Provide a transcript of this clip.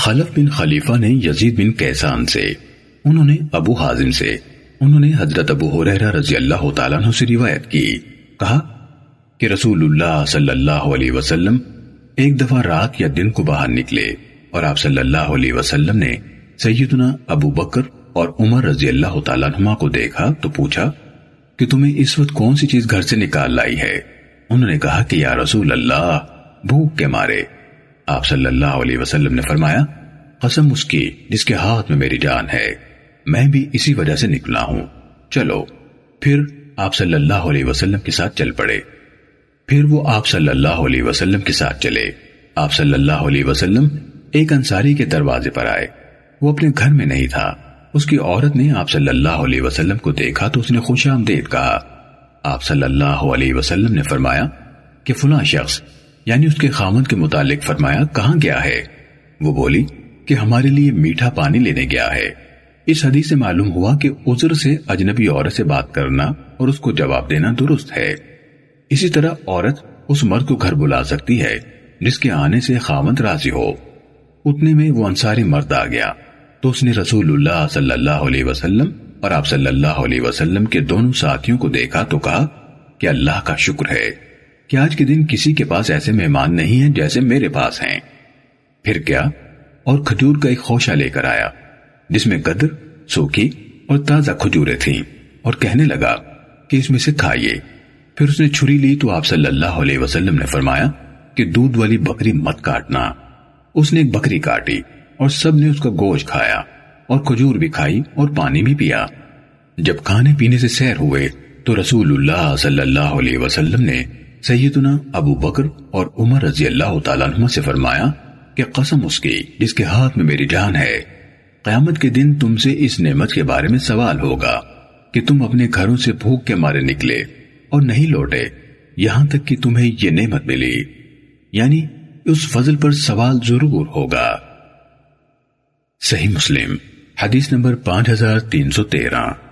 خلف بن خلیفہ نے یزید بن کیسان سے، انہوں نے ابو حازم سے، انہوں نے حضرت ابو حریرہ رضی اللہ تعالیٰ عنہ سے روایت کی، کہا کہ رسول اللہ صلی اللہ علیہ وسلم ایک دفعہ رات یا دن کو باہر نکلے اور آپ صلی اللہ علیہ وسلم نے سیدنا ابو بکر اور عمر رضی اللہ تعالیٰ عنہ کو دیکھا تو پوچھا کہ تمہیں اس وقت کون سی چیز گھر سے نکال لائی ہے؟ انہوں نے کہا کہ یا رسول اللہ، بھوک کے مارے۔ آپ صلی اللہ علیہ وسلم نے فرمایا، قسم اس کی جس کے ہاتھ میں میری جان ہے، میں بھی اسی وجہ سے نکلا ہوں۔ چلو، پھر آپ صلی اللہ علیہ وسلم کے ساتھ چل پڑے۔ پھر وہ آپ صلی اللہ علیہ وسلم کے ساتھ چلے۔ آپ صلی اللہ علیہ وسلم ایک انصاری کے دروازے پر آئے۔ وہ اپنے گھر میں نہیں تھا۔ اس کی عورت نے آپ صلی اللہ علیہ وسلم کو دیکھا تو اس نے خوش آمدید کہا۔ آپ صلی اللہ علیہ وسلم نے فرمایا کہ فلاں شخص یعنی اس کے خامن کے متعلق فرمایا، کہاں گیا ہے؟ وہ بولی کہ ہمارے لیے میٹھا پانی لینے گیا ہے۔ اس حدیث سے معلوم ہوا کہ عذر سے اجنبی عورت سے بات کرنا اور اس کو جواب دینا درست ہے۔ اسی طرح عورت اس مرد کو گھر بلا سکتی ہے، جس کے آنے سے خامند راضی ہو۔ اتنے میں وہ انصاری مرد آ گیا۔ تو اس نے رسول اللہ صلی اللہ علیہ وسلم اور آپ صلی اللہ علیہ وسلم کے دونوں ساتھیوں کو دیکھا تو کہا کہ اللہ کا شکر ہے۔ کہ آج کے دن کسی کے پاس ایسے مہمان نہیں ہیں جیسے میرے پاس ہیں۔ پھر کیا؟ اور کھجور کا ایک خوشہ لے کر آیا، جس میں قدر سوکھی اور تازہ کھجورے تھیں۔ اور کہنے لگا کہ اس میں سے کھائیے۔ پھر اس نے چھری لی تو آپ صلی اللہ علیہ وسلم نے فرمایا کہ دودھ والی بکری مت کاٹنا۔ اس نے ایک بکری کاٹی اور سب نے اس کا گوشت کھایا اور کھجور بھی کھائی اور پانی بھی پیا۔ جب کھانے پینے سے سیر ہوئے تو رسول اللہ صلی اللہ علیہ وسلم نے سیدنا ابو بکر اور عمر رضی اللہ تعالیٰ عنہ سے فرمایا کہ قسم اس کی جس کے ہاتھ میں میری جان ہے۔ قیامت کے دن تم سے اس نعمت کے بارے میں سوال ہوگا کہ تم اپنے گھروں سے بھوک کے مارے نکلے اور نہیں لوٹے۔ یہاں تک کہ تمہیں یہ نعمت ملی۔ یعنی اس فضل پر سوال ضرور ہوگا۔ صحیح مسلم، حدیث نمبر پانچ ہزار تین سو تیرہ۔